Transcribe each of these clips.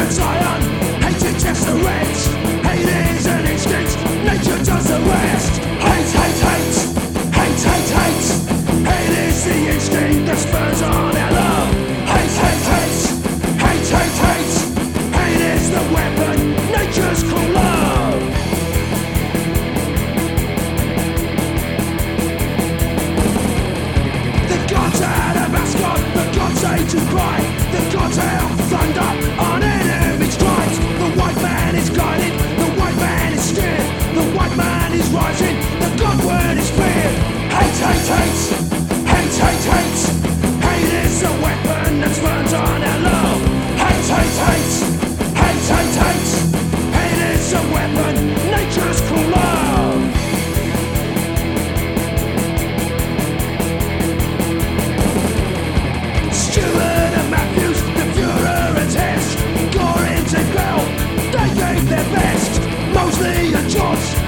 Hate it just the rich. Hate is an instinct. Nature does the rest. Hate, hate, hate. Hate, hate, hate. Hate is the instinct that spurs on. see a choice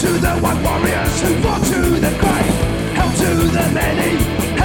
To the white warriors who fought to the grave. Help to the many